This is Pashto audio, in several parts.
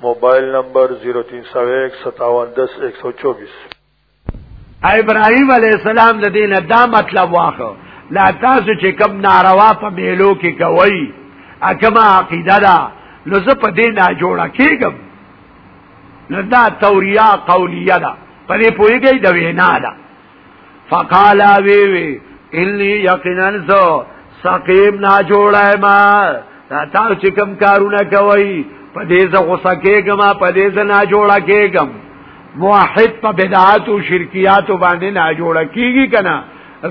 موبایل نمبر 03015710124 ابراهيم عليه السلام د دې نه دا مطلب واخو لا تاسو چې کم ناروا په میلو کې کوي اکما عقیده دا نو زه په دې نه جوړه کېږم نو دا توریا قولیه ده په دې پوهیږئ د وینا ده فقال وی وی انی یقینا زو سقیم نا جوړای ما تا چې کم کارونه کوي په دې زه غوسه کېږم په دې زه نا جوړه کېږم موحد په بدعات او شرکیات باندې نا جوړه کیږي کنه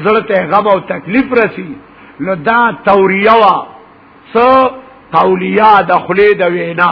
زړه ته غم او تکلیف رسی نو دا توریه وا سو قولیه د خلی د وینا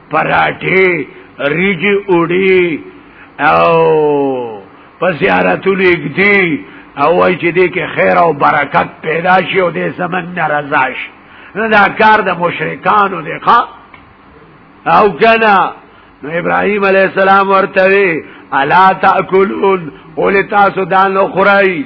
پراټي ریجی اوډي او په زیارتونو کې دی او وای چې دې کې خیر او برکت پیدا شي او دې زمن ناراضه شي نو دا کار د مشرکانو دی ښا او کنا نو ابراهيم عليه السلام ورته الا تاكلون قول تاسو دان لو خورای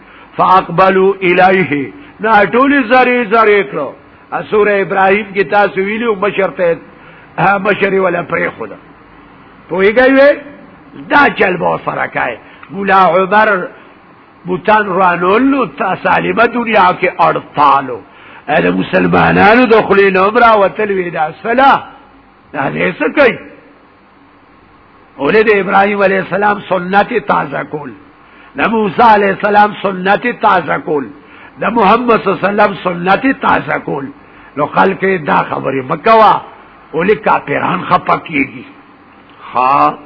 فاقبلوا الیه نا ټول زری زری کړو سوره ابراهیم کې تاسو ویلو بشر ته بشری ولا پرې خدا پویږي دا چل به سره کای مولا عمر بوتان رانولو تا سالمه دنیا کې اړتالو اې مسلمانانو د خلینو برا وتل وی دا سلام دا نه سکی اوله د ابراهيم عليه السلام سنت تازه کول د موسی عليه السلام سنت تازه کول د محمد صلی الله عليه وسلم سنت تازه کول نو خلک دا خبره مکوا اوله کافران خپه کیږي ها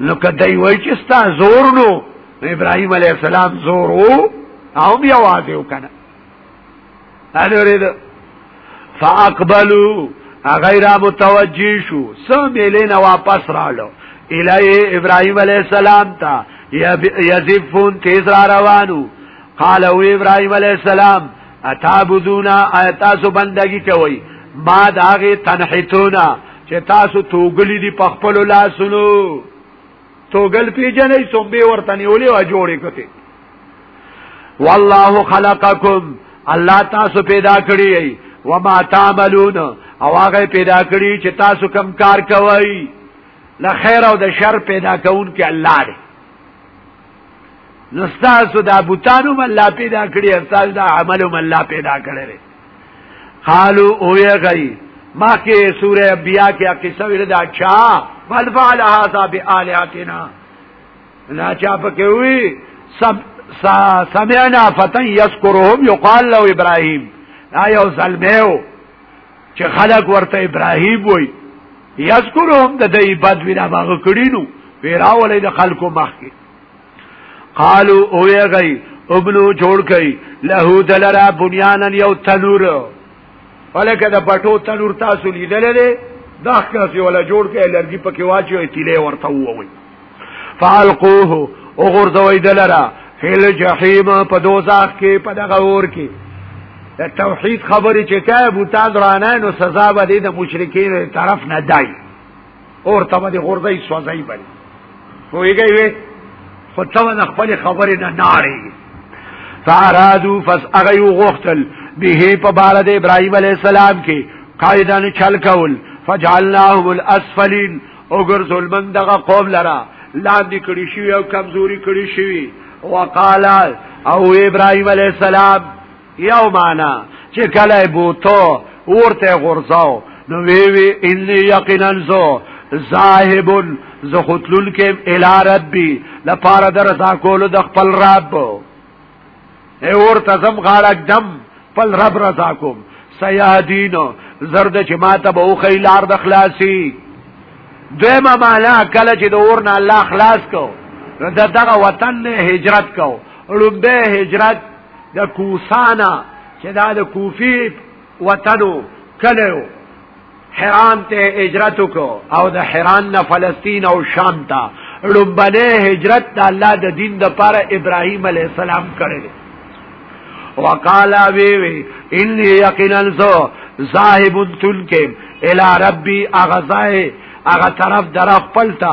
نو کدی وای چې ستا زور نو ابراهيم عليه السلام زور وو او بیا واځو کنه اړورید فاقبلوا غیر متوجی شو سم لینا واپس رالو الی ابراهیم علیہ السلام تا یزفون تیز را روانو قال او ابراهیم علیہ السلام اتعبدونا ایتاسو بندگی کوي ما داغه تنحتونا چې تاسو توګلی دی په خپل لاسونو توګل پیجنې سومبه ورته نیولې او جوړې کته والله خلقکم الله تاسو پیدا کړی ای و ما تعملون او هغه پیدا کړی چې تاسو کم کار کوی له خیر او د شر پیدا کون کې الله دی نستاسو دا بوتانو مل لا پیدا کړی استاد دا عملو مل لا پیدا کړی قالو او یا غی ما کې سوره انبیاء کې قصه ویل دا چا بل فعل هذا بالهاتنا لا چا پکې وی سب سمعنا فتن یذکرهم یقال له ابراهیم دا یو زلمیو چې خلق ورته ابراهیم وای یذکرهم د دې بد وینا باغ کړینو پیراولې د خلکو مخ کې قالو او وی غي ابلو جوړ کړي له دلرا بنيانن یو تنور ولکه د پټو تنور تاسو لیدل دي دا ښکاس یو لا جوړ کړي لرګي پکې واچوي تیلې ورته ووي فالقوه او غرزوي دلرا فل جهنم په دوزاخ کې په دغه اور کې د توحید خبرې چې کوي بوتان رانه نو سزا به دې د مشرکین طرف نه دای اور ته باندې غورځي سوځي باندې وېږي وې خو ته باندې خپل خبرې نه ناري فارادو فس اغیو غختل به په بار د ابراهيم عليه السلام کې قائدان چل کول فجعلناهم الاسفلين اوګر ظلمن دغه قوم لرا لاندې کړي شي او کمزوري کړي شي وقال او ابراهيم عليه السلام یو معنا چې کله بوتو ورته غورځاو نو وی وی ان یقینا زو ذاهب زختلل کې الی ربی لپاره درځه کول د خپل رب ای ورته زم غاړک دم خپل رب رضا کوم سیادین زرد چې ما ته به خو لار د خلاصي دیمه معنا کله چې د اور نه الله خلاص کو د دغه وطن نه هجرت کو لومبه هجرت د کوسانا چې دا د کوفی وطنو کلیو حیران ته هجرت وکړو او د حیران نه فلسطین او شام ته لومبنه هجرت د الله د دین د پاره ابراهیم علی السلام کړی وقالا وی وی ان یقینا زو ذاهب تنکم الی ربی اغزای اغه طرف در خپلتا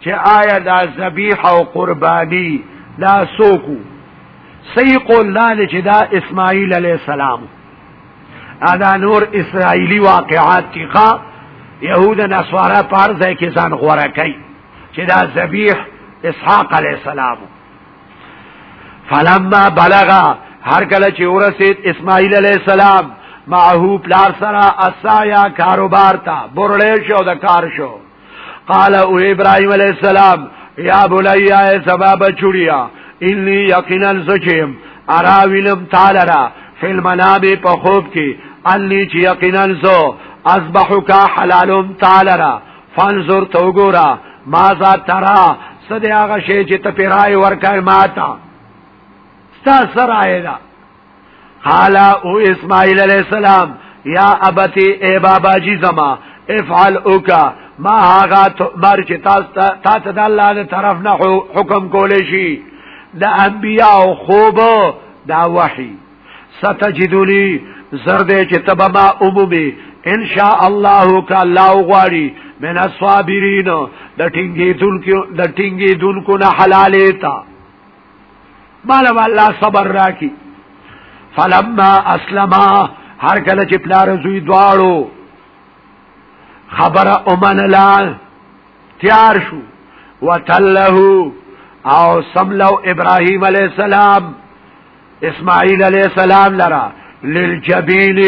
چې آیا دا ذبیح او قربانی دا سوکو صحیح قول دا چې دا اسماعیل علی السلام ادا نور اسرائیلی واقعات کی خوا یهود نسوارا پار ځای کې ځان غوړه کوي چې دا ذبیح اسحاق علی السلام فلما بلغا هر کله چې ورسید اسماعیل علی السلام معه پلار سره اسایا کاروبار تا برړې شو د کار شو قال او ابراهيم عليه السلام يا بني يا سبب چوريا اني يقينا زچم ارا وینم تعالی را فی المنام په خوب کې انی چې یقینا زو اذبحک حلالم تعالی را فانظر تو ګورا ما ذا ترا سده هغه شی چې ته پیرای ورکای ماتا ستا سره ایدا قال او اسماعیل علیہ السلام یا ابتی اے بابا جی زما افعل اوکا ما هغه تمر چې تاسو تا ته د الله تر طرف نه حکم کولې شي د انبیا او خوب دا وحی ستجدونی زرد چې تبا ما عمومي ان شاء الله ک الله غواړي من الصابرین د ټینګې دونکو د ټینګې دونکو نه حلالې تا مالا والله صبر راکی فلما اسلما هر کله چې پلار زوی دواړو خبره اومن لا تیار شو وتله او سملو ابراهيم عليه السلام اسماعیل عليه السلام لرا للجبین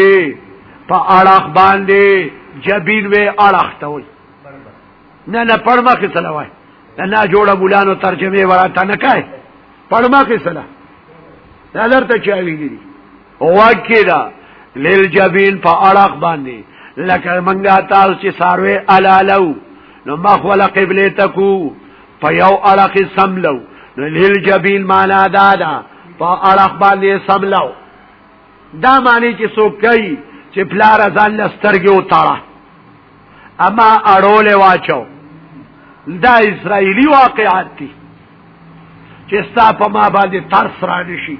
په اړه باندې جبین وی اړه ته وي نه نه پړما کې سلا وای نه جوړه بولانو ترجمه وراته نه کای پړما کې سلا دا لرته چا ویلي واکه دا لیل جبین په اړه باندې لکه منګه تاسو چې ساروي علالو نو مخ ولا قبله تکو په یو اړه سملو نو لیل جبین معنا دا دا په اړه باندې سملو دا معنی چې څوک کوي چې پلار ځان لسترګي وتاړه اما اړول واچو دا اسرائیلی واقعات دي چې ستا په ما باندې ترس را نشي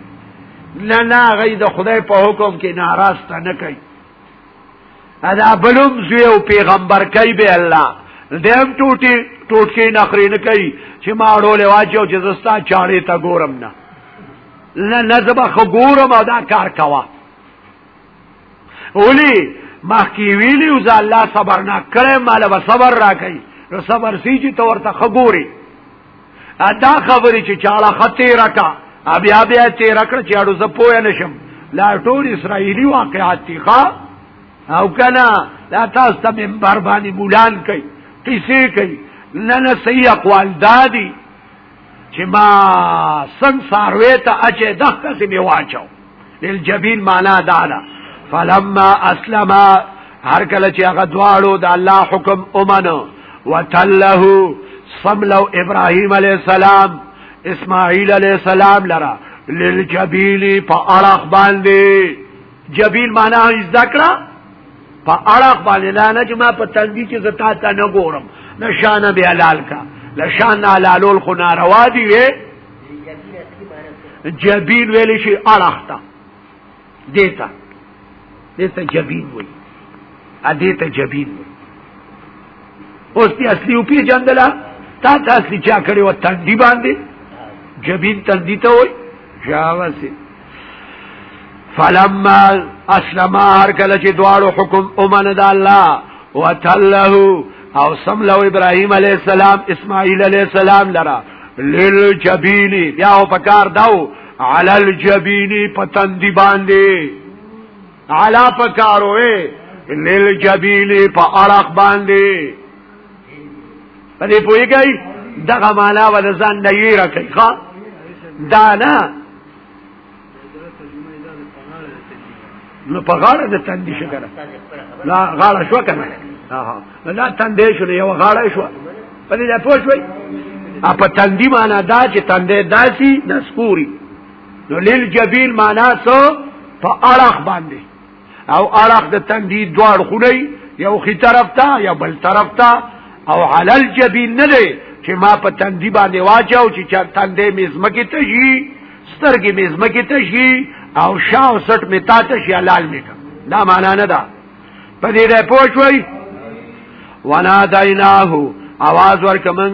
نه نه غي د خدای په حکم کې ناراسته نه کوي ادا بلوم زوی او پیغمبر کوي به الله دیم ټوټي ټوټکي نخري نه کوي چې ما اړول واچو چې زستا چاړې ته ګورم نه نه نه زبا خو ګورم او دا کار کوا اولی مخکی ویلی او ځا الله صبر نه کړه مال به صبر راکړي نو صبر سی چې تور ته خګوري ادا خبرې چې چاړه خطه راکا بیا بیا چې راکړه چې اړو زه پوه نشم لا ټول اسرایلی واقعات دي ښا او کنا لا تاسو ته منبر باندې بولان کوي قصې کوي نه نه صحیح اقوال دادي چې ما سن ساروي ته اچې دغه سي می واچو دل جبین معنا دا ده فلما اسلم هر کله چې هغه دواړو د الله حکم اومنو وتله صملو ابراهيم عليه السلام اسماعيل عليه السلام لرا للجبيل په اړه باندې جبیل معنا زده کړه په اړه باندې لا نه چې ما په تندې کې زتا ته نه ګورم نشانه به حلال کا لشان حلالول خو ناروا دی وی جبیل ویل شي اړه تا دیتا دیتا جبیل وی ا دیتا جبیل وی اوس دی اصلي او پی جندلا تا ته اصلي چا کړي و تندې باندې جبیل تندې ته وای جاوسه فلما اسلم هر کله چې دواړو حکم اومنه د الله وتله او سم لو ابراهيم عليه السلام اسماعيل عليه السلام لرا للجبيني بیا په کار داو على الجبيني پتن دی باندې علا په کار وې للجبيني په اړه باندې پدې پويږي دغه معنا ول ځان نه یې راکې ښا دا نه نو په غاړه د تندې شو کنه لا غاړه شو کنه اها دا تندې شو یو غاړه شو په دې پوه شوي ا په تندې معنا دا چې تندې داسي نسپوري نو لیل جبیل معنا څه په اړه باندې او اړخ د تندي دوار خوري یو خي طرف ته یا بل طرف ته او حلال جبین نه دی چې ما په تندي باندې واچاو چې چا تندې مزمه کې ته شي سترګې مزمه کې ته شي او شا او سټ می تا ته شي حلال می کا دا معنا نه ده په دې ده پوښوي ونا دایناه आवाज ورکمن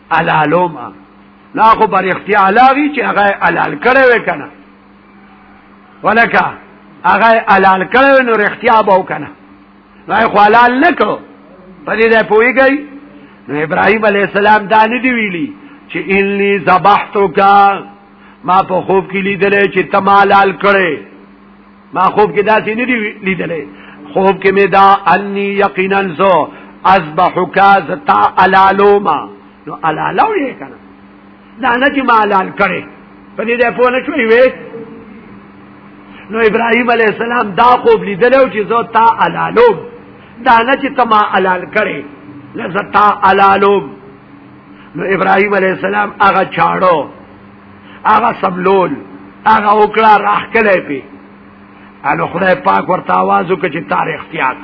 الالوم لا خو پر اختیار لاغي چې هغه الال کړي وې کنه ولکه هغه الال کړي نو اختیار به وکنه لا خو الال نکو په دې ده پويږي نو ابراهيم عليه السلام دا نه دی ویلي چې اني ذبحتک ما په خوب کې لیدلې چې تمالال کړي ما خوب کې داسې نه دی لیدلې خوب کې مې دا انی یقینا زو اذبحک زتا علالوما نو علالو یې کنه دا نه چې ما علال کړي په دې ده په نه شوې وې نو ابراهيم عليه السلام دا خوب لیدلو چې زو تا علالو دا نه چې تما علال کړي لزتا علالو نو ابراهيم عليه السلام هغه چاړو هغه سملول هغه وکړه راخکلې پی انو خدای پاک ورته आवाज وکړي چې تاریخ اختیار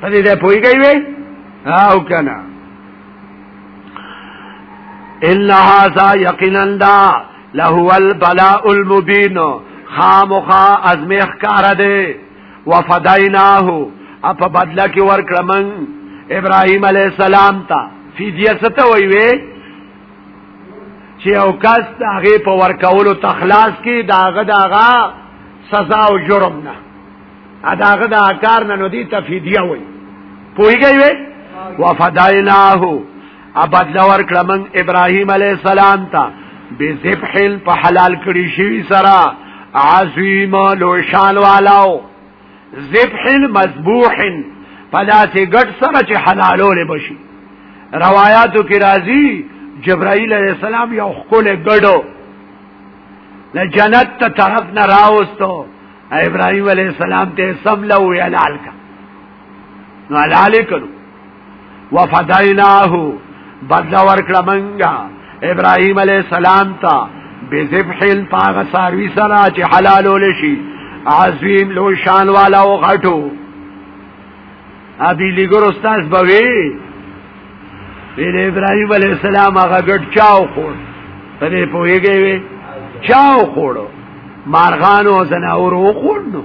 ته دې پويږي وي او کنه ان هذا یقینا دا لهو البلاء المبین خامخا ازمیخ کار دی وفدیناه اپ بدلا کی ورکړمن ابراهیم علی السلام ته فدیه ست وی وی چې او کس دا غي په ورکولو تخلاص کې داغه داغه سزا او جرم نه اداغه دا کار نه نو دي تفیدیه وي پویږي وي وفدایناه ابد لور کړمن ابراهيم عليه السلام ته بذبح په حلال کړی شي سره عظیم لو شان والاو ذبح مذبوح پلاس غټ سره چې حلالول بشي روایتو کې راځي جبرائیل علیہ السلام یو خپل غډو له جنت ته طرف نه راوستو ابراهيم عليه السلام ته سم له ویلال کا نو حلال کړو وفدایناه بدل ورکړه منګه ابراهیم علی السلام ته بذبح پاغه ساروی سره چې حلال ولشي عظیم لو شان والا او غټو ابي لګور استاد بوي ویل ابراهيم عليه السلام هغه ګډ چاو خور پرې پويږي وي چاو خورو مارغانو زناورو خورنو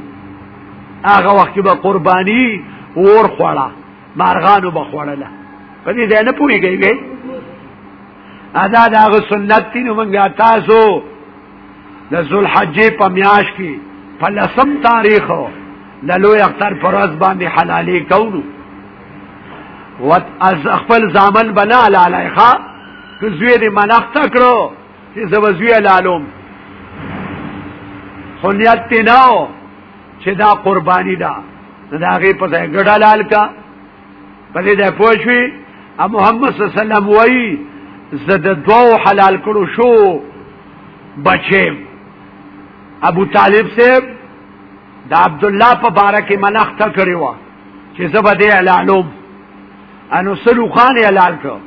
هغه وخت به قرباني ور خوړه مارغانو به خوړله په دې ځای نه پوهیږي ادا دا غو سنت دی نو موږ تاسو د ذوالحجې په میاش کې په لسم تاریخ د لوی اختر پر ورځ باندې حلالې کوو وت از خپل ځامن بنا لاله ښا کوزوی دې منښت کړو چې زوزوی لالوم خو نیت تی ناو چې دا قربانی ده دا غي په ځای ګډه لال کا په دې ده پوښوي ا محمد صلی الله علیه وسلم وایي زده دوو حلال کړو شو بچیم ابو طالب صاحب دا عبد الله په باره کې منخته کړی و چې زبده اعلانوم انو سلو خان اعلان کړ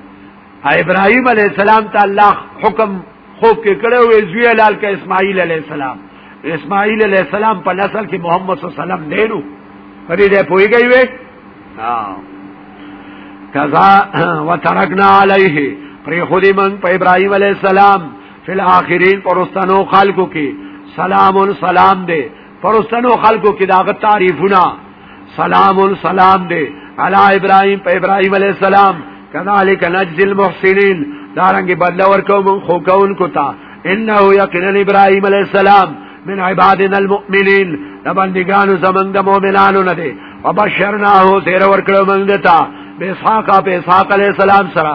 ابراهيم عليه السلام ته الله حکم خوب کې کړو وی زوی لال کا اسماعیل عليه السلام اسماعیل عليه السلام په نسل کې محمد صلی الله علیه وسلم دینو پرې دې پويږي وی ها کذا وترکنا علیه پرې خودی من په ابراهيم عليه السلام فل اخرین پرستانو خلقو کې سلام سلام دے پرستنو خلکو کې داغه تعریفونه سلام سلام دی علی ابراهیم په ابراهیم علی السلام کذالک نجزی المحسنین دارنګ بدل ورکو من خو کون کو تا انه یقینا ابراهیم علی السلام من عبادنا المؤمنین د بندگانو زمنګ د مؤمنانو نه دی وبشرناه زیر ورکړو موږ دتا به اسحاق په اسحاق علی السلام سره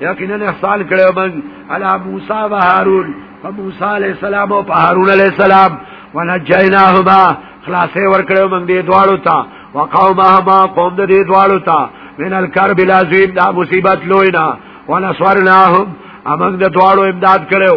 یقینا احسان کړو من علی موسی و هارون فموسی علیہ السلام او هارون علیہ السلام ونجیناهما خلاصې ورکړو من دې دواړو ته وقومهما قوم دې دواړو ته من الكرب العظیم دا مصیبت لوینا ونصرناهم امنګ د دواړو امداد کړو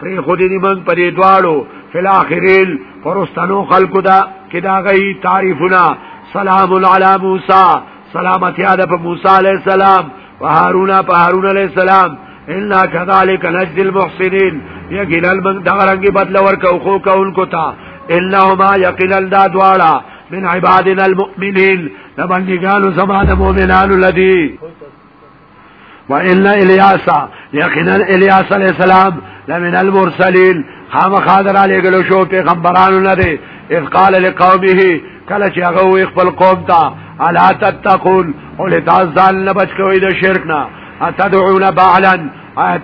پری خودی دی من پری دوالو فی الاخرین پرستانو خلقو دا کدا غی تعریفنا سلام علی موسی سلامتی آده پا موسی علیہ السلام و هارونا پا هارون علیہ السلام انا کذالک نجد المحسنین یقینا من دغرنگی بدل ورکو خو کونکو تا انهما یقینا دا دوالا من عبادنا المؤمنین لبندگانو زمان مومنانو لدی وان الیاس یقینا الیاس علیہ السلام لمن المرسلین خام خادر علی گلو شو پیغمبرانو نه دی اذ قال لقومه کله چې هغه وی خپل قوم ته الا تتقون او لتاز ځان نه بچ کوی د شرک نه اتدعون بعلا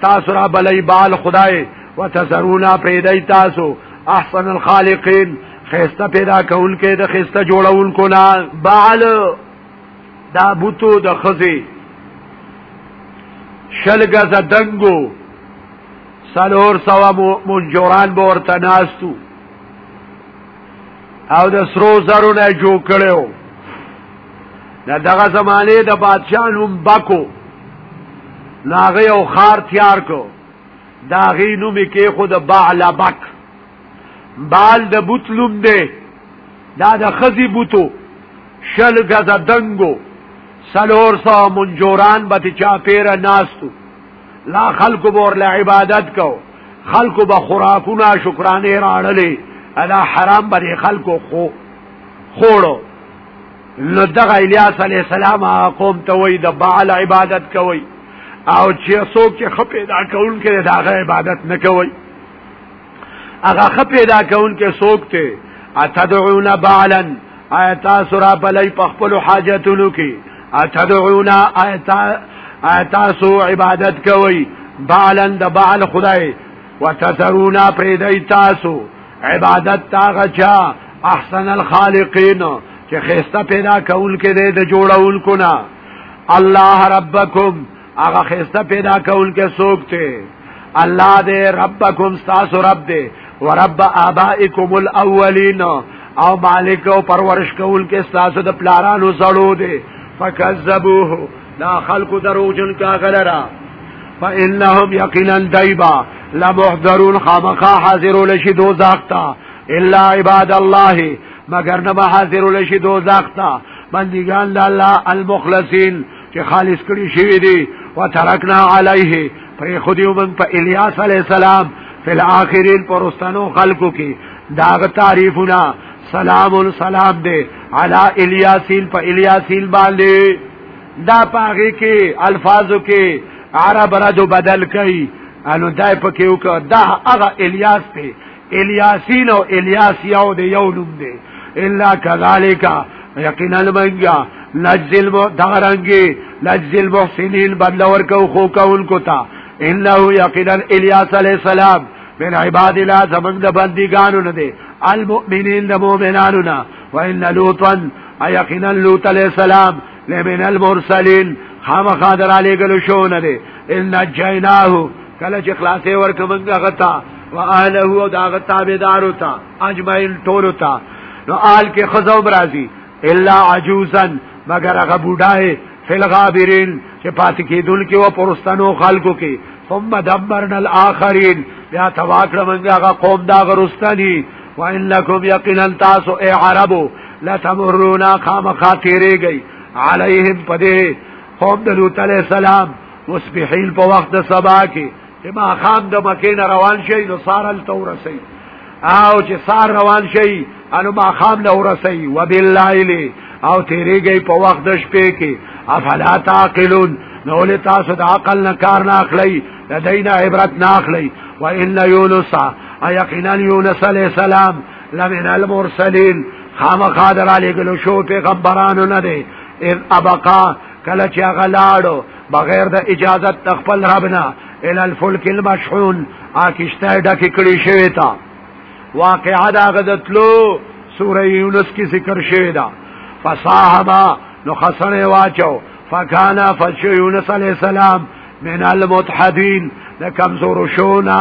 تاسو را بلی بال خدای وتسرون پیدای تاسو احسن الخالقین خیسته پیدا کول کې د خیسته جوړون کو نه بعل دا بوتو د خزي شلګه ز دنګو سلور سوا منجوران به ورته ناستو او د سرو زرو نه جوړ کړو دا دغه زمانه د بادشاہ نوم بکو ناغه او خار تیار کو داغی نوم کې خود بعلبک بال د بوت لوم دی دا د خزی بوتو شل غزا دنګو سلور سو منجوران به چا پیره ناستو لا خلق بور له عبادت کو خلق به خوراکونه شکرانه راړلې ادا حرام به خلق خو خوړو نو دغه الیاس علی السلام قوم ته وای د بعل عبادت کوي او چې څوک چې خپې دا کول کړي دا عبادت نه کوي هغه خ پیدا کون کې سوک ته اتدعون بعلا ایت سورا بلای په خپل حاجتونو کې اتدعون ایت ایت سو عبادت کوي بعلا د بعل خدای وتذرون پریدای تاسو عبادت تاغه چا احسن الخالقین چې خسته پیدا کول کې د جوړول کو نه الله ربکم هغه خسته پیدا کول کې څوک ته الله دې ربکم تاسو رب دې ورب ابائکم الاولین او مالک او پرورش کول کې تاسو د پلارانو زړو دې فکذبوه دا خلق دروغجن کا غلرا فإنهم يقينا دايبا لمحضرون خامخا حاضر لشي دوزخ تا الا عباد الله مگر نه حاضر لشي دوزخ تا بندگان الله المخلصين چې خالص کړی شوی دی وترکنا علیه پر خدیو من په الیاس علی السلام فل اخرین پرستانو خلقو کې داغ تعریفنا سلام سلام دے علی الیاسین په الیاسین باندې دا پاغي کې الفاظو کې عرب رجو بدل کړي انو دای پکې وک دا هغه الیاس ته الیاسین او الیاس یو دی یو نوم دی الا کذالک یقینا منګا لجل مو دغرنګي لجل محسنین بدل ورکو خو کول کو تا انه یقینا الیاس علی السلام من عباد الله زمنګ د بندګانو نه دی المؤمنین د مؤمنانو نه وان لوطا یقینا لوط علی السلام لمن المرسلین خامخا در علی گلو شو نه دی ان جیناه کله چې خلاصې ورک منګه غتا و اهله او دا غتا بيدار وتا اجمعین ټول وتا نو آل کې خزو برازي الا عجوزا مگر هغه بوډای فل غابرین چې پات کېدل کې و پرستانو خلکو کې ثم دمرنا الاخرین بیا تواکړه منګه هغه قوم دا غرستانی وان لکم یقینا تاسو ای عربو لا تمرونا خام خاطرې گئی علیهم پدې قوم د لوط علی السلام مصبحین په وخت د سبا کې چې ما خام د مکې نه روان شي نو سار ال تورسي او چې سار روان شي انو ما خام له ورسي وبالليل او تیریږي په وخت د شپې کې افلا تعقلون نو له تاسو د عقل نه کار نه اخلي لدینا عبرت نه اخلي وان یونس ايقینا یونس علی السلام لمن المرسلین خامخا در علی گلو شو پیغمبرانو نه دی اذ ابقا کله چې هغه لاړو بغیر د اجازه تخپل ربنا ال الفلک المشحون آکشته ډکه کړی شوی تا واقعا دا غدتلو سوره یونس کې ذکر شوی دا فصاحبا نو خسنه واچو فکانا فش یونس علی السلام من المتحدین د کمزور شونا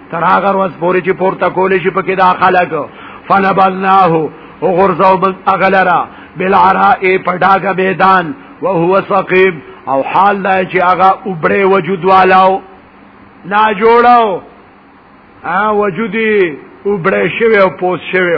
تر هغه ورځ پورې چې پورته کولې شي پکې دا خلک فنبذناه او غرزو من اغلرا بالعراء پډاګ میدان وهو سقيم او حال دا چې هغه وبړې وجود والاو لا جوړاو ا وجودي وبړې شوی او پوس شوی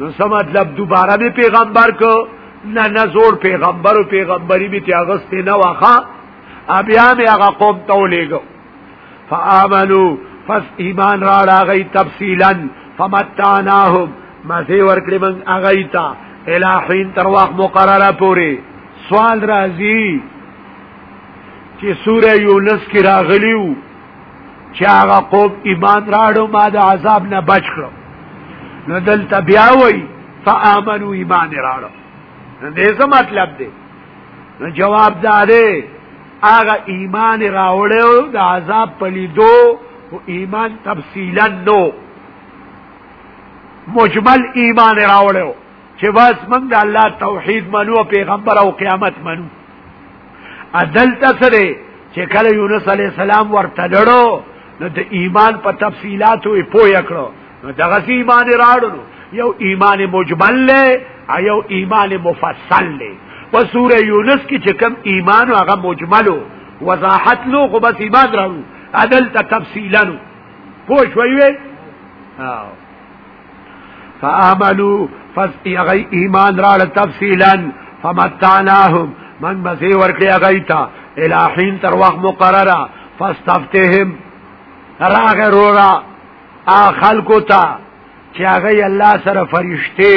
نو سم مطلب دوباره به پیغمبر کو نه نه زور پیغمبر او پیغمبري به تیاغست نه واخا بیا می هغه قوم ته ولېګو فآمنو پس ایمان را راغی تفصیلا فمتعناهم مزه ورکړي من هغه تا الہین تر وخت مقرره پوری سوال راځي چې سوره یونس کې راغلیو چې هغه قوم ایمان راړو ما د عذاب نه بچ کړو نو دلته بیا وای فآمنو ایمان راړو نو دې څه مطلب دی نو جواب دارې هغه ایمان راوړو د عذاب په لیدو او ایمان تفصیلا نو مجمل ایمان راوړو چې بس موږ د الله توحید منو پیغمبر او قیامت منو عدل تسره چې کله یونس علی السلام ورته لړو نو د ایمان په تفصيلاتو یې پوهه کړو نو دغه ایمان راړو یو ایمان مجمل له یو ایمان مفصل له په سوره یونس کې چې کوم ایمان هغه مجملو وضاحت لو خو بس ایمان راړو عدل ته تفصیلانو پوه شوي وي فآمنو پس اغی ایمان راړ تفصیلا فمتعناهم من بسی ورکړی اغی تا الہین تر وخت مقرره فاستفتهم راغ رورا آ خلقو تا چی اغی اللہ سر فرشتی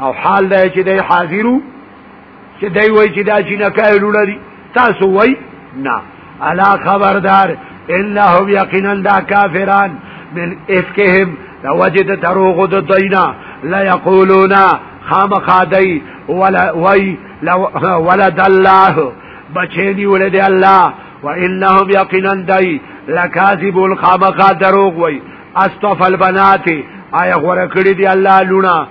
او حال دا چې دی حاضرو چې دی وای چې دا چې نه کای لونه دي تاسو وای نه الا خبردار انهم یقینا دا کافران من افکهم دا وجد دروغ د دینا لا یقولون خامخادی ولا وای ولد الله بچینی ولد الله وانهم یقینا دای لکاذب الخامخ دروغ وای استف البنات آیا غره کړی دی الله لونه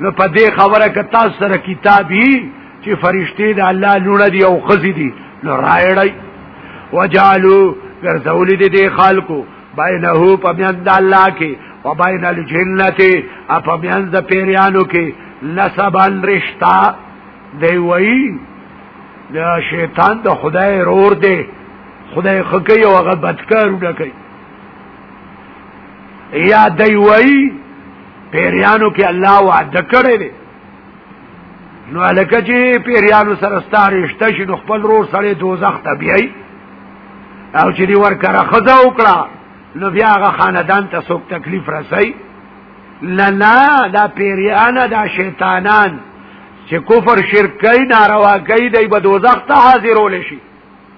نو په دې خبره کې تاسو سره کتابي چې فرشتي د الله لونه دي او خزي دي نو رايړی وجالو ګرځولې دي د خلکو بینه په میان د الله کې و بین الجنت اپ میان د پیریانو کې نسبن رشتہ دی وای د شیطان د خدای رور دی خدای خکې او هغه بدکارونه کوي یا دی وای پیریانو کې الله وعده کړی دی نو الکه چې پیریانو سره ستاره شته شي نو خپل رور سره دوزخ ته بیایي او چې دی ورکره خزا وکړه نو بیا هغه خاندان ته څوک تکلیف رسي لنا دا پیریان دا شیطانان چې کفر شرک کوي ناروا کوي دی به دوزخ ته حاضرول شي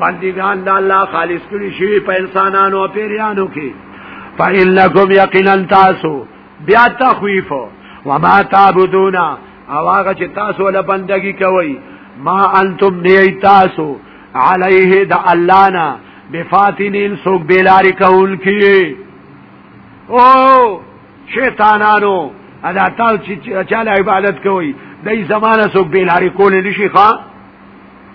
بندگان د الله خالص کړي شي په انسانانو او پیرانو کې فإنکم یقینا تاسو بیا تخویف وما تعبدون او هغه چې تاسو له بندگی کوي ما انتم نه تاسو علیه د الله نه بفاتنین سوق بیلاری کول کی او شیطانانو ادا تاسو چې چاله عبادت کوي دای زمانہ سوق بیلاری کول نشي ښا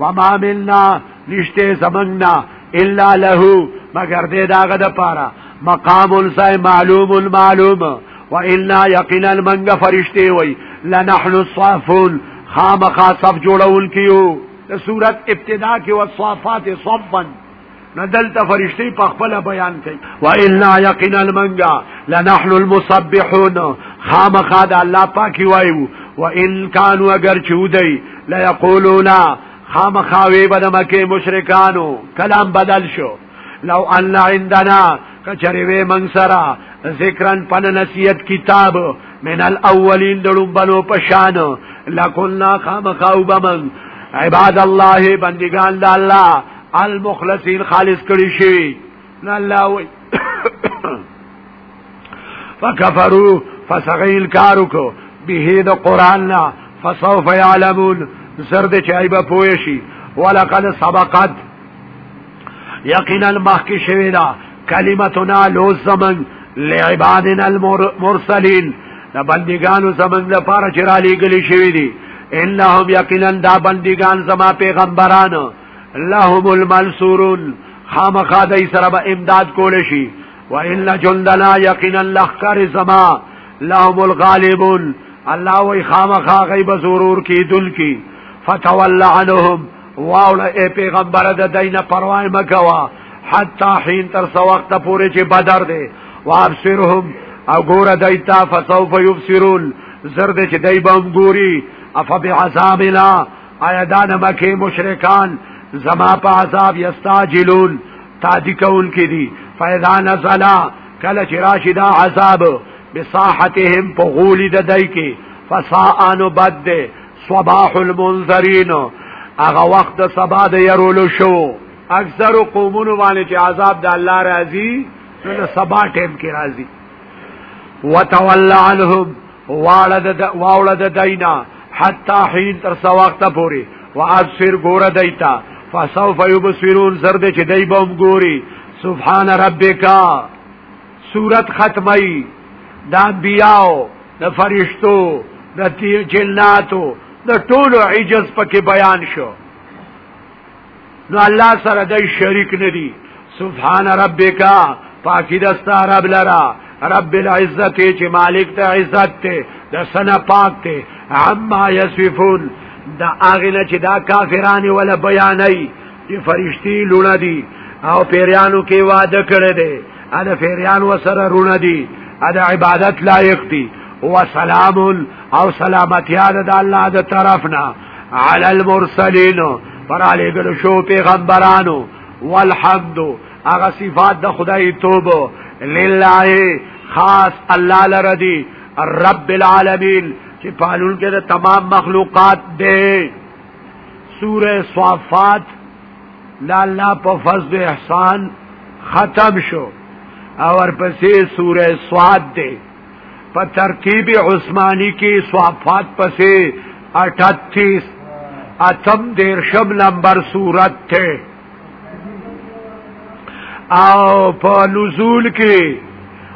وما منا نشته زمنګنا الا له مگر دې داغه د پاره مقام السای معلوم المعلوم والا یقینا منګ فرشته وای لنحن الصافون خامخا صف جوړول کیو صورت ابتدا کې وصفات صفن نه دلته فرشتي په خپل بیان کوي و الا یقینا المنجا لنحن المسبحون خامخا د الله پاکي وایو و ان كانوا اگر چودي لا یقولون خامخا وی بد مکه مشرکانو کلام بدل شو لو ان عندنا کچری وی من سرا ذکرن پن نصیحت کتاب من الاولین دړم بنو پشان لکنا خامخا وبمن عباد الله بندگان د الله المخلصین خالص کړی شي نو الله وی فکفروا فسغیل کارو کو به د قران نه فسوف يعلمون زرد چایبه پوه شي ولقد سبقت یقینا مخک شوی دا کلمتنا لوز زمن لعبادنا المرسلین دا بندگانو زمن دا پارا چرا لیگلی شوی دی انهم یقینا دا بندگان زما پیغمبرانو اللهم المنصورون خامخا دای سره به امداد کول شي وان جندنا یقینا لخر زما لهم الغالبون الله وی خامخا غیب ضرور کی دل کی فتول عنهم واول اے پیغمبر د دینه پروا مکوا حتا حين تر سو وخت پورې چې بدر دی وابصرهم او ګور دایتا فسوف یبصرون زرد چې دای بام ګوري افبعذابنا آیا دا نه مکه مشرکان زما په عذاب یستاجلون تادی کون کې دي فاذا نزل کله چې راشي دا عذاب بصاحتهم په غولي د دای کې فساءن بد صباح المنذرین هغه وخت د سبا د يرولو شو اکثر قومونو باندې چې عذاب د الله راځي نو سبا ټیم کې راځي وتولى عنهم واړه د واوړه د دینا حتا حين تر څو وخت پوري وابصر ګور دیتا فسوف يبصرون زرد چې دای بوم ګوري سبحان ربک سورت ختمي د انبیاو د فرشتو د جناتو د ټولو عجز پکې بیان شو نو الله سره د شریک ندی سبحان ربک پاکی دستا رب لرا رب العزت چې مالک ته عزت ته د سنا پاک ته عما یصفون دا هغه نه چې دا کافرانی ولا بیانای چې فرشتي لونه دي او پیریانو کې وعده کړی دی اده پیریان وسره رونه دي اده عبادت لایق دي وسلام او سلامتی ده الله ده طرفنا علی المرسلین پر علی ګل شو پیغمبرانو والحمد هغه صفات د خدای توب لله خاص الله لردی رب العالمین چې پالون کې د تمام مخلوقات دی سوره صافات لالا په فضل احسان ختم شو اور پسې سوره سواد دی په ترتیب عثماني کې صحفات پسې 38 اتم دیر شب نمبر صورت ته او په نزول کې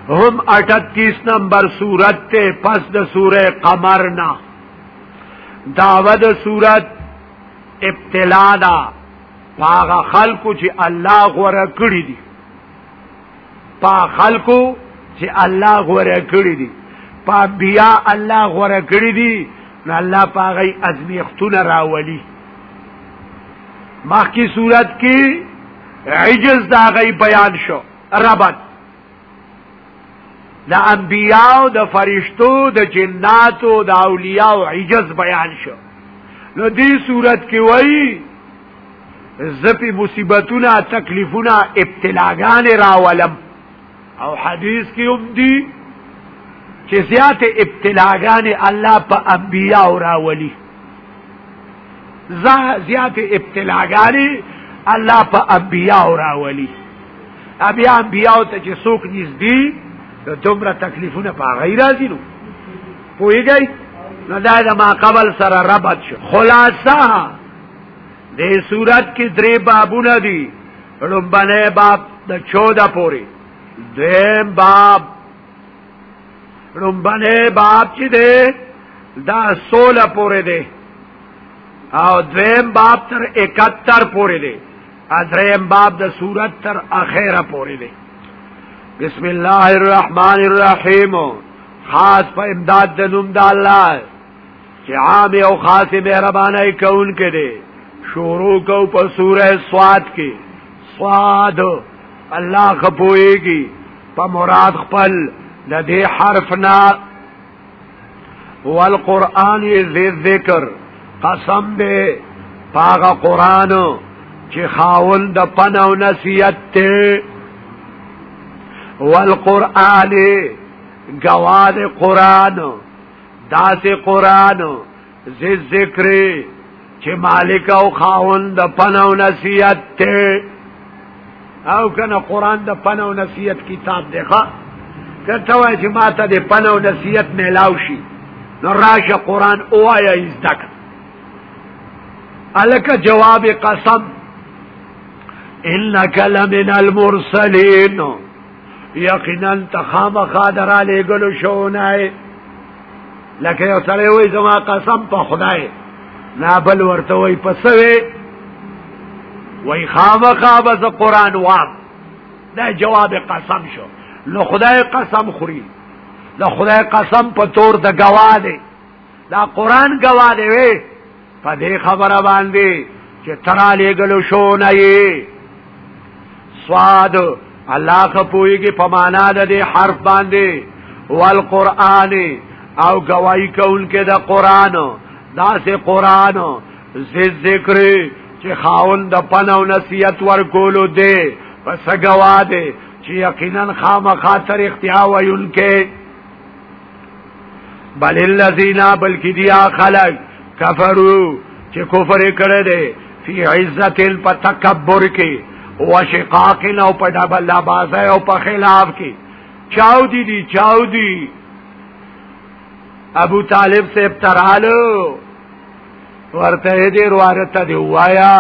هم 38 نمبر صورت ته پس د سوره قمر نه داوه د صورت ابتلا دا پاغه خلکو چې الله غوړه کړی دي پا خلقو چې الله غوره کړی دی پا بیا الله غوره کړی دی نو الله پاغی ازمیختون راولی مخی صورت کی عجز دا غی بیان شو ربط د انبیاء د فرشتو د جناتو د اولیاء عجز بیان شو نو دی صورت کی وئی زپی مصیبتونه تکلیفونه ابتلاګان راولم او حدیث کې هم دي چې زیات ابتلاګان الله په انبیا راولي زیات ابتلاګان الله په انبیا راولي بیا انبیا ته چې څوک نږدې د دومره تکلیفونه په غیر راځي نو پوهیږئ نو دا د ما قبل سره ربط شو خلاصه د صورت کې درې بابونه دي لومبنه باب د 14 پورې دیم باب لومبنه باب چې دی دا 16 پورې دی او دویم باب تر 71 پورې دی ادریم باب د صورت تر اخره پورې دی بسم الله الرحمن الرحیم خاص په امداد د نوم د الله چې عام او خاص مهرباني کون کې دي شروع کو په سوره سواد کې سواد الله خپويږي په مراد خپل د دې حرف نه والقران ذکر قسم دې پاغه قران چې خاول د پن او نصیحت ته والقران گواد قران دا سه قران ز ذکر چې مالک او خاوند د پنو نصیحت ته او کنه قران د پنو نصیحت کتاب دی ښا کته وای چې ماته د پنو نصیحت ملاو شي نو راشه قران اوایا ازدک الک جواب قسم انک لمن المرسلین یقینا تخام خادر علی گلو شونای لکه یو سره وای زما قسم په خدای نا بل ورته وای پسوي وای خامخا بز قران واب دا جواب قسم شو نو خدای قسم خوري نو خدای قسم په تور د گواله دا قران گواله وي په دې خبره باندې چې ترا لګلو شو نه یې سواد الله خپويږي په معنا د دې حرف باندې والقران او گواہی کوونکې د قران دا سه قران ذکر چې خاون د پنو نصیحت ورکولو دی پس گواه دی چې یقینا خامخا تر اختیار ویونکې بل الذین بلکی دیا خلق کفرو چې کفر کړی دی فی عزت په تکبر کې او شقاق او په ډبل لا بازه او په خلاف کې چاو دی دی چاو دی ابو طالب سے ابترالو ورته دې وروارته دی وایا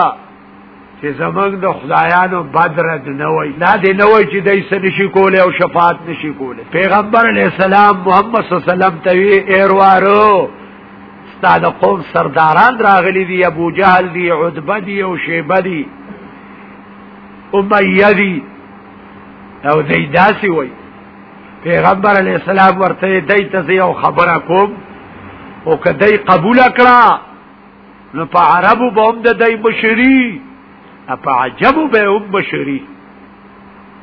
چې زمنګ د خدایانو بدرد نه وای دا دې نه وای چې دای سن شي کوله او شفاعت نشي کوله پیغمبر علی السلام محمد صلی الله علیه وسلم ته وی ایروارو ستاده قوم سرداران راغلي دي ابو جهل دي عتبه دي او شیبه دي امیه دي او دای داسي وای پیغمبر علی السلام ورته دای ته یو خبره کوم او کدی قبول کړه نو په عربو به هم د دای مشری په عجبو به هم مشری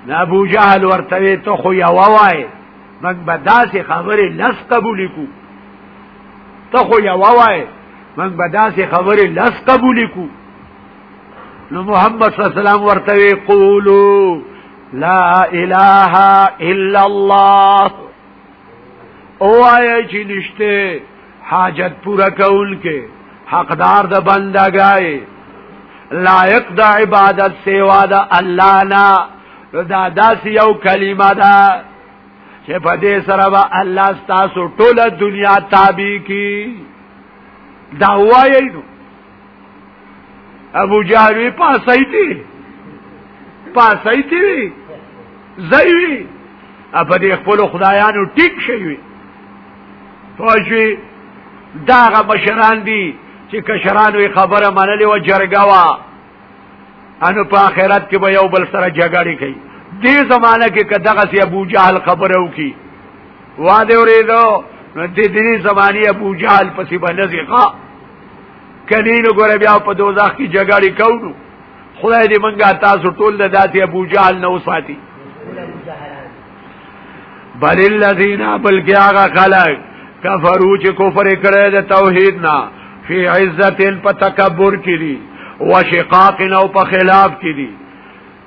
دا ابو جهل ورته ته خو یو وای من به داسې خبرې لس قبول کو ته خو یو وای من به داسې خبرې لس قبول کو نو محمد صلی الله علیه وسلم ورته قولو لا اله الا الله او آیا چې نشته حاجت پورا کول کې حقدار د بندګای لایق د عبادت سیوا د الله نه دا داس یو کلمه ده چې په دې سره به الله ستاسو ټوله دنیا تابع کی دا وایي ابو جهل وی پاسای دی پاسای دی زوی په دې خپل خدایانو ټیک شوی فوجي داغه مشران دي چې کشرانو خبره منلې و جرګه وا انو په آخرت کې به یو بل سره جګړه کوي دې زمانہ کې کداغه سي ابو جهل خبره وکي واده ورېدو نو دې دې زماني ابو جهل پسې باندې ځخه کني نو ګوره بیا په دوزخ کې جګړې کوو خدای دې منګه تاسو ټول د داتې ابو جهل نه وساتي بل الذين بلکې هغه خلک کفرو چې کفر کړي د توحید نه فی عزت په تکبر کې دي وشقاق او په خلاف کې دي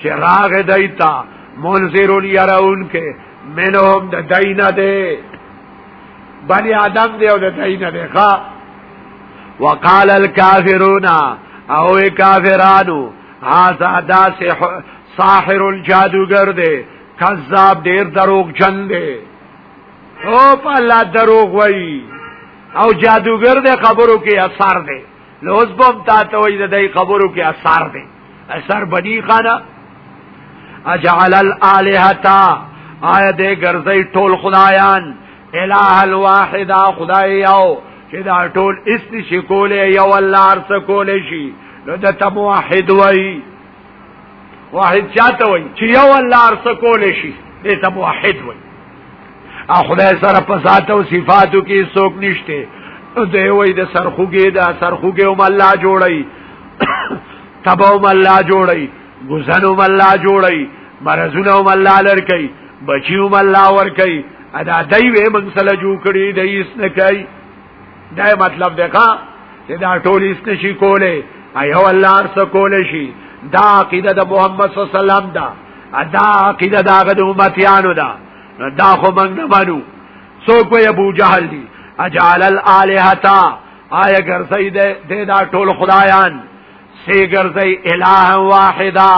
چې راغ دایتا منذرون يرون کې منهم د دینه ده بني آدم دی او د دینه ده ښا وقال الكافرون او کافرانو هاذا دا ساحر الجادوگر دی کذاب ډیر دروغ جن دی او په الله دروغ وای او جادوګر د خبرو کې اثر دی نو اوس بم تا ته وای د دې خبرو کې اثر دی اثر بنی خانه اجعل الالهتا آیا دې ګرځي ټول خدایان الہ الواحد خدای یو چې دا ټول اس نشي کولای یو الله ارس کولای شي نو د تم واحد وای واحد چاته وای چې یو الله ارس کولای شي دې تم واحد وای خدای سره په ذات او صفاتو کې څوک نشته دی وای د سرخوګي دا سرخوګي هم الله جوړي تبو هم الله جوړي غزن هم الله جوړي مرزونه هم الله لړکي بچي هم الله ورکي ادا دای وې موږ سره جوړ کړی دای اس نه کوي دا مطلب دی ښا چې دا ټول اس نشي کوله ایو الله ارس کوله شي دا عقیده د محمد صلی الله علیه وسلم دا ادا عقیده دا غد امتیانو دا دا خو من نه منو سو کوئی ابو جهل دی اجعل الالهتا آیا ګرځي دې دا ټول خدایان سی ګرځي الہ واحدا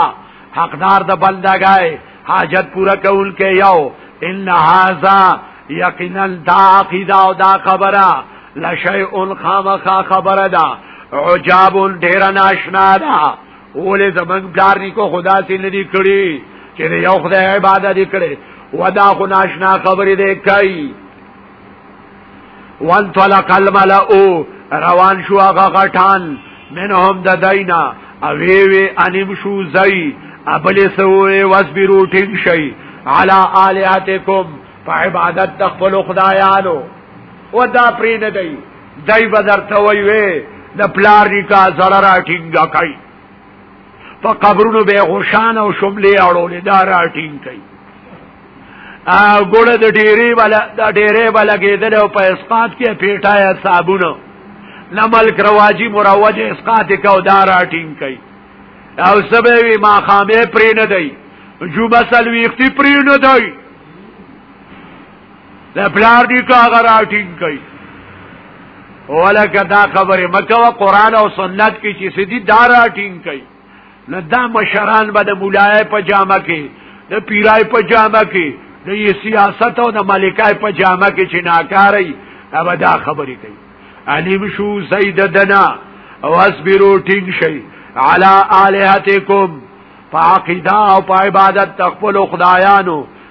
حقدار د بندګای حاجت پورا کول کې یو ان هاذا یقینا دا عقیده او دا خبره لشیء خامخا خبره ده عجاب ډیر ناشنا ده اولې زمنګ پلار نیکو خدا سي نه دی کړی چې یو خدای عبادت کړي ودا خو ناشنا خبرې دی کوي وان طلق الملأ روان شو هغه غټان منهم د دینا او وی وی انیم شو زئی ابل سوې واسبرو ټینګ شي علی الہاتکم فعبادت تخفل خدایانو ودا پرې نه دی دای به درته وی وی د پلار نکا سره راټینګه کوي په قبرونو به غشان او شملې اړولې دا راټینګ کوي ا ګوره د ډېری ولا د ډېری ولا کېدل او په اسقات کې پیټایا صابونه لمل کرواجی مروج اسقات کې او دا راټینګ کوي او سبه وی ما خامه پرې نه دی جوبه سلويختی پرې نه دی د پلار دی کا غرا ټینګ کوي ولکه دا خبره مکوه قران او سنت کې چې سدي دارا ټینګ کوي نه دا مشران به د مولای په جامه کې د پیرای په جامه کې د سیاست او د ملکای په جامه کې چې ناکاري دا دا خبره کوي علیم شو زید دنا او اصبرو ټینګ شي علی الہتکم په عقیده او په عبادت تخپل خدایانو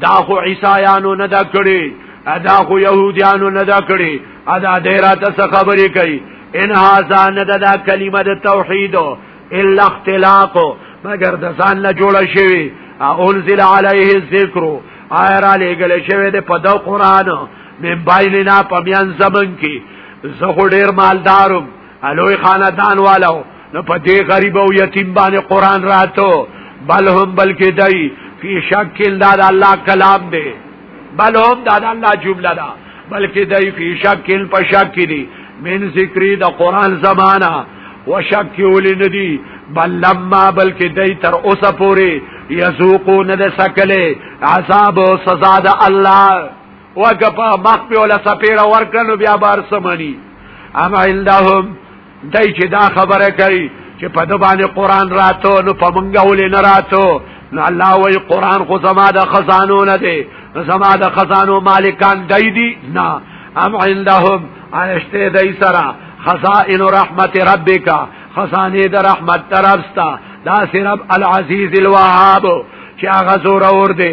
دا خو عیسایانو نه دا کړی ادا خو يهوديانو نه دا کړی ادا ډیرات څه خبرې کوي ان هاذا نه دا کلمه د توحید الا اختلاق مگر د ځان نه جوړ شوی انزل علیه الذکر آیا را لګل شوی د په د قران من بیننا پمیان زمن کې زه ډیر مالدارم الوی خاندان والو نو په دې غریب او یتیم باندې قران راتو بل هم بلکې دای فی شکل دا د الله کلام دی بل هم دا د الله جمله ده بلکې دای فی شکل په شک دی من ذکری د قران زمانہ وشک ولی ندی بل لما بلکې دای تر اوسه پوری یذوقو نه د سکله عذاب او سزا د الله وګه په مخ په ولا سپیړه ورکنو بیا بار سمانی اما عندهم دای چې دا خبره کوي چې په د باندې قران راتو نو په منګه ولې نه راتو نو الله وی قران خو زما د خزانو نه دی زما د خزانو مالکان دای دی نه ام عندهم انشته دای سره خزائن رحمت ربک خزانه د رحمت طرفستا دا سرب العزیز الوهاب چې هغه زور اور دی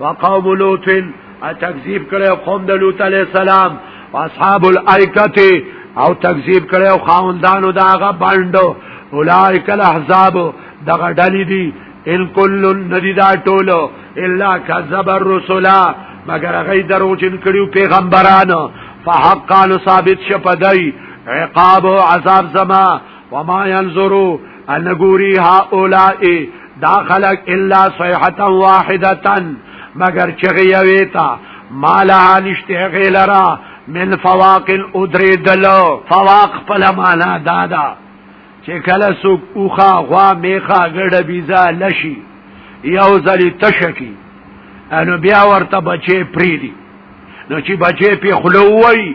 وقوم لوط تکذیب کړو قوم د لوط علی السلام واصحاب الایکه او تکذیب کړو خاوندانو داغه باندو اولائک الاحزاب دغه ډلې دي ان کل ندیدا ټولو الا کذب الرسل مگر هغه دروژن کړیو پیغمبرانو فحقا ثابت شپدای عقاب عذاب زما وما ينظروا ان غوري هؤلاء دا خلق الا صيحه واحده مگر چغي یوي تا مالا نشته غیلرا من فواق الادری دلو فواق پلا مانا دادا چې کله سوک اوخا غوا میخا ګډه بیزا لشي یو ځلی تشکی انو بیا ورته بچي پریدي نو چې بچي په خلووي